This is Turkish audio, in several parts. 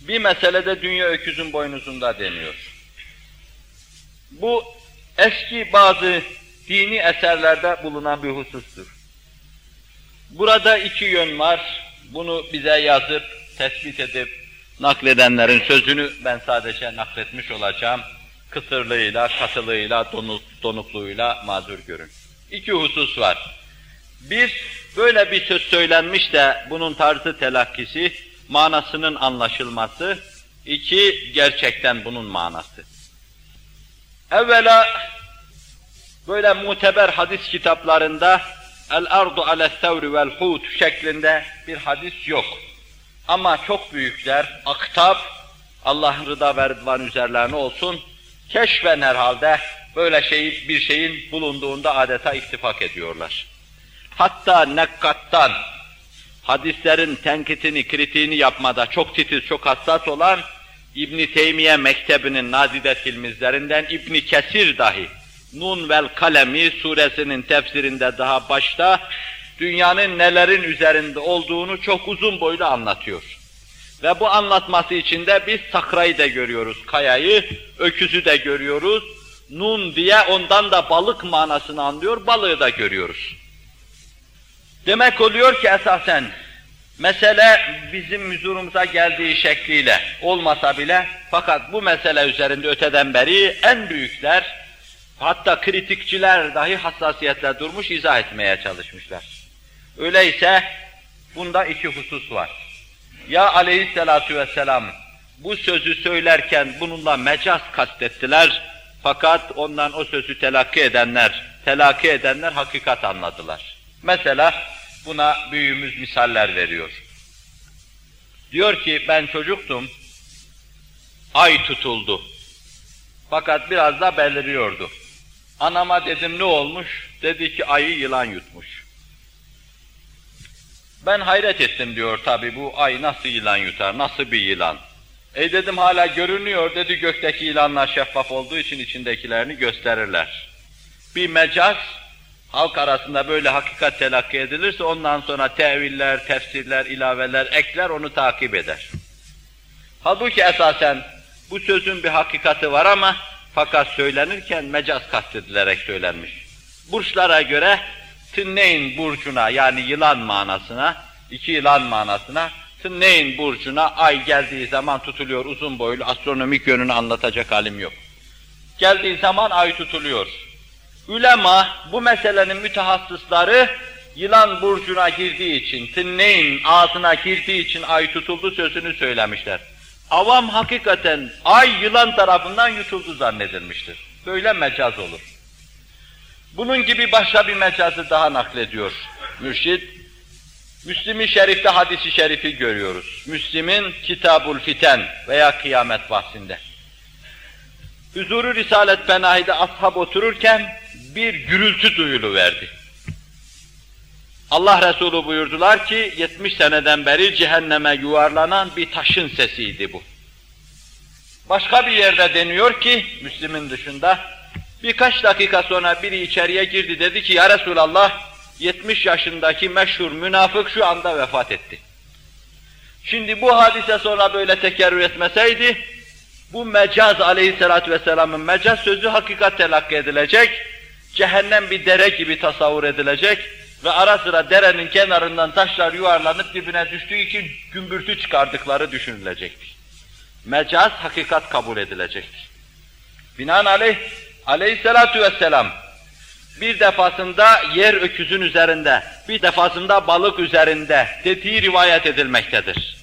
Bir meselede dünya öküzün boynuzunda deniyor. Bu eski bazı dini eserlerde bulunan bir husustur. Burada iki yön var. Bunu bize yazıp, tespit edip, nakledenlerin sözünü ben sadece nakletmiş olacağım. Kısırlığıyla, katılığıyla, donuk, donukluğuyla mazur görün. İki husus var. Bir, böyle bir söz söylenmiş de bunun tarzı telakkisi, manasının anlaşılması. İki, gerçekten bunun manası. Evvela böyle muteber hadis kitaplarında el ardu ale sevri vel hut şeklinde bir hadis yok. Ama çok büyükler, aktab, Allah'ın rıda ve rıdvan üzerlerine olsun, keşfen herhalde böyle şey, bir şeyin bulunduğunda adeta ittifak ediyorlar. Hatta nekkattan, hadislerin tenkitini, kritiğini yapmada çok titiz, çok hassas olan İbn Teymiye Mektebi'nin nadide filmizlerinden İbn Kesir dahi Nun vel Kalemi suresinin tefsirinde daha başta dünyanın nelerin üzerinde olduğunu çok uzun boylu anlatıyor. Ve bu anlatması içinde biz sakrayı da görüyoruz, kayayı, öküzü de görüyoruz. Nun diye ondan da balık manasını anlıyor, balığı da görüyoruz. Demek oluyor ki esasen mesele bizim huzurumuza geldiği şekliyle olmasa bile fakat bu mesele üzerinde öteden beri en büyükler hatta kritikçiler dahi hassasiyetle durmuş izah etmeye çalışmışlar. Öyleyse bunda iki husus var. Ya aleyhissalatu vesselam bu sözü söylerken bununla mecaz kastettiler fakat ondan o sözü telakki edenler, telakki edenler hakikat anladılar. Mesela buna büyüğümüz misaller veriyor. Diyor ki ben çocuktum, ay tutuldu. Fakat biraz da beliriyordu. Anama dedim ne olmuş? Dedi ki ayı yılan yutmuş. Ben hayret ettim diyor tabi bu ay nasıl yılan yutar, nasıl bir yılan? E dedim hala görünüyor dedi gökteki yılanlar şeffaf olduğu için içindekilerini gösterirler. Bir mecaz halk arasında böyle hakikat telakki edilirse ondan sonra teviller, tefsirler, ilaveler, ekler onu takip eder. Halbuki esasen bu sözün bir hakikati var ama fakat söylenirken mecaz kastedilerek söylenmiş. Burçlara göre Tınneyn burcuna yani yılan manasına, iki yılan manasına, Tınneyn burcuna ay geldiği zaman tutuluyor uzun boylu astronomik yönünü anlatacak halim yok. Geldiği zaman ay tutuluyor. Ülema bu meselenin mütehassısları yılan burcuna girdiği için, Tınneyn ağzına girdiği için ay tutuldu sözünü söylemişler. Avam hakikaten ay yılan tarafından yutuldu zannedilmiştir. Böyle mecaz olur. Bunun gibi başka bir mecazı daha naklediyor mürşid. Müslim-i Şerif'te hadisi şerifi görüyoruz. Müslim'in Kitabul Fiten veya Kıyamet bahsinde. Huzuru Risalet Penahi'de ashab otururken bir gürültü duyulu verdi. Allah Resulü buyurdular ki 70 seneden beri cehenneme yuvarlanan bir taşın sesiydi bu. Başka bir yerde deniyor ki Müslim'in dışında birkaç dakika sonra biri içeriye girdi dedi ki ya Resulallah 70 yaşındaki meşhur münafık şu anda vefat etti. Şimdi bu hadise sonra böyle tekerrür etmeseydi bu mecaz aleyhissalatü vesselamın mecaz sözü hakikat telakki edilecek, cehennem bir dere gibi tasavvur edilecek ve ara sıra derenin kenarından taşlar yuvarlanıp dibine düştüğü için gümbürtü çıkardıkları düşünülecekti. Mecaz hakikat kabul edilecektir. Binaenaleyh aleyhissalatu vesselam bir defasında yer öküzün üzerinde, bir defasında balık üzerinde dediği rivayet edilmektedir.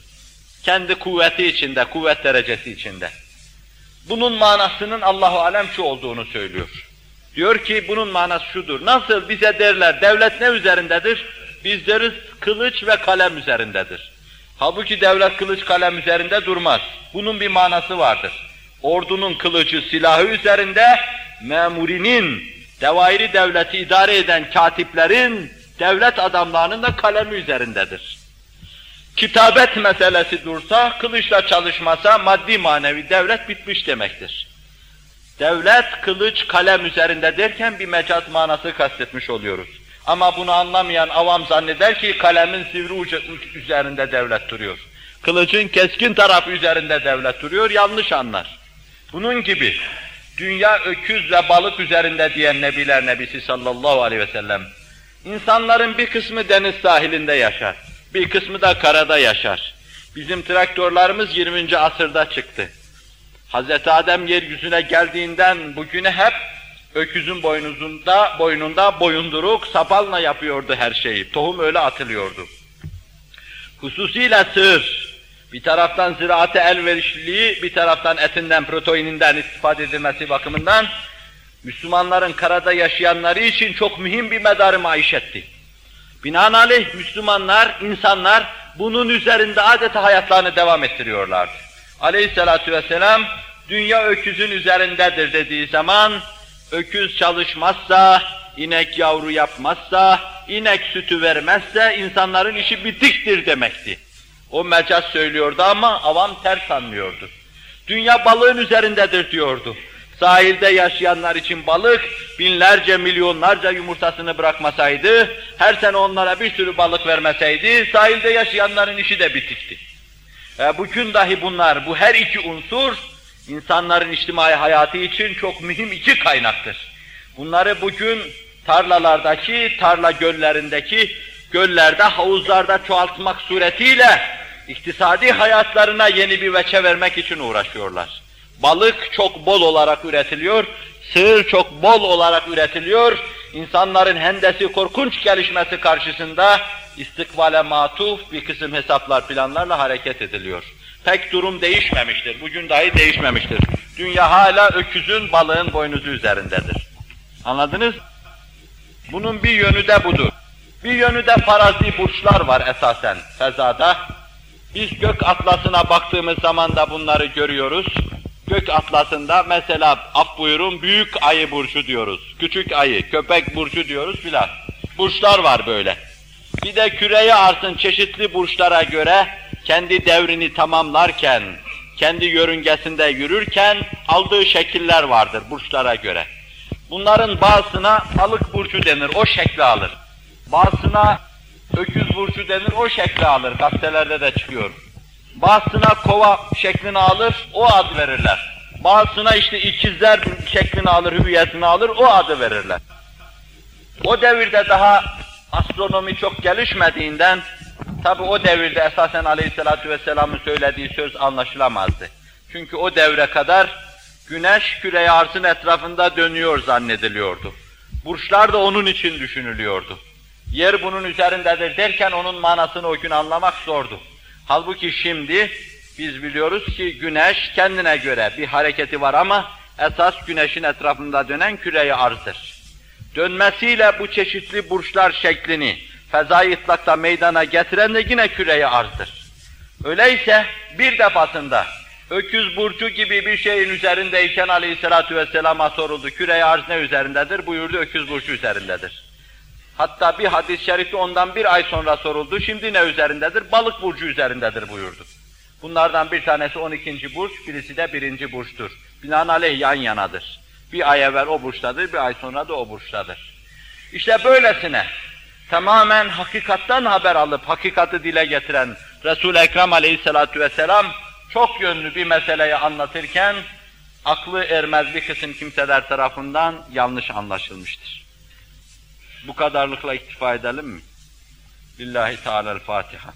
Kendi kuvveti içinde, kuvvet derecesi içinde. Bunun manasının Allahu alem şu olduğunu söylüyor. Diyor ki bunun manası şudur. Nasıl bize derler devlet ne üzerindedir? Biz deriz kılıç ve kalem üzerindedir. Halbuki devlet kılıç kalem üzerinde durmaz. Bunun bir manası vardır. Ordunun kılıcı silahı üzerinde, memurinin, devairi devleti idare eden katiplerin, devlet adamlarının da kalemi üzerindedir. Kitabet meselesi dursa, kılıçla çalışmasa maddi manevi devlet bitmiş demektir. Devlet, kılıç, kalem üzerinde derken bir mecaz manası kastetmiş oluyoruz. Ama bunu anlamayan avam zanneder ki kalemin sivri ucu üzerinde devlet duruyor. Kılıcın keskin tarafı üzerinde devlet duruyor, yanlış anlar. Bunun gibi dünya öküz ve balık üzerinde diyen Nebiler Nebisi sallallahu aleyhi ve sellem. İnsanların bir kısmı deniz sahilinde yaşar, bir kısmı da karada yaşar. Bizim traktörlerimiz 20. asırda çıktı. Hz. Adem yeryüzüne geldiğinden bugüne hep öküzün boynuzunda, boynunda boyunduruk, sapalına yapıyordu her şeyi. Tohum öyle atılıyordu. Hususiyle sığır, bir taraftan ziraate elverişliliği, bir taraftan etinden, proteininden istifade edilmesi bakımından Müslümanların karada yaşayanları için çok mühim bir medarı maişetti. Binaenaleyh Müslümanlar, insanlar bunun üzerinde adeta hayatlarını devam ettiriyorlardı. Aleyhissalatu vesselam, dünya öküzün üzerindedir dediği zaman, öküz çalışmazsa, inek yavru yapmazsa, inek sütü vermezse insanların işi bitiktir demekti. O mecaz söylüyordu ama avam ters anlıyordu. Dünya balığın üzerindedir diyordu. Sahilde yaşayanlar için balık binlerce, milyonlarca yumurtasını bırakmasaydı, her sene onlara bir sürü balık vermeseydi, sahilde yaşayanların işi de bitikti. E, bugün dahi bunlar, bu her iki unsur, insanların içtimai hayatı için çok mühim iki kaynaktır. Bunları bugün tarlalardaki, tarla göllerindeki, göllerde, havuzlarda çoğaltmak suretiyle iktisadi hayatlarına yeni bir veçe vermek için uğraşıyorlar. Balık çok bol olarak üretiliyor, sığır çok bol olarak üretiliyor. İnsanların hendesi korkunç gelişmesi karşısında istikbale matuf bir kısım hesaplar, planlarla hareket ediliyor. Pek durum değişmemiştir, bugün dahi değişmemiştir. Dünya hala öküzün, balığın boynuzu üzerindedir. Anladınız? Bunun bir yönü de budur. Bir yönü de farazi burçlar var esasen fezada. Biz gök atlasına baktığımız zaman da bunları görüyoruz. Gök atlasında mesela af buyurun büyük ayı burcu diyoruz. Küçük ayı, köpek burcu diyoruz filan. Burçlar var böyle. Bir de küreye arsın çeşitli burçlara göre kendi devrini tamamlarken, kendi yörüngesinde yürürken aldığı şekiller vardır burçlara göre. Bunların bazısına balık burcu denir, o şekli alır. Bazısına öküz burcu denir, o şekli alır. Gazetelerde de çıkıyor. Bazısına kova şeklini alır, o ad verirler. Bazısına işte ikizler şeklini alır, hüviyetini alır, o adı verirler. O devirde daha astronomi çok gelişmediğinden, tabi o devirde esasen aleyhissalatü vesselamın söylediği söz anlaşılamazdı. Çünkü o devre kadar güneş küre arzın etrafında dönüyor zannediliyordu. Burçlar da onun için düşünülüyordu. Yer bunun üzerindedir derken onun manasını o gün anlamak zordu. Halbuki şimdi biz biliyoruz ki güneş kendine göre bir hareketi var ama esas güneşin etrafında dönen küreyi arzdır. Dönmesiyle bu çeşitli burçlar şeklini fezai itlakta meydana getiren de yine küreyi arzdır. Öyleyse bir defasında öküz burcu gibi bir şeyin üzerindeyken aleyhissalatu vesselama soruldu. Küre arz ne üzerindedir? Buyurdu öküz burcu üzerindedir. Hatta bir hadis-i şerifte ondan bir ay sonra soruldu. Şimdi ne üzerindedir? Balık burcu üzerindedir buyurdu. Bunlardan bir tanesi 12. burç, birisi de birinci burçtur. Binaenaleyh yan yanadır. Bir ay evvel o burçtadır, bir ay sonra da o burçtadır. İşte böylesine tamamen hakikattan haber alıp hakikati dile getiren Resul-i Ekrem aleyhissalatu vesselam çok yönlü bir meseleyi anlatırken aklı ermez bir kısım kimseler tarafından yanlış anlaşılmıştır. Bu kadarlıkla iktifa edelim mi? Lillahi Teala'l-Fatiha.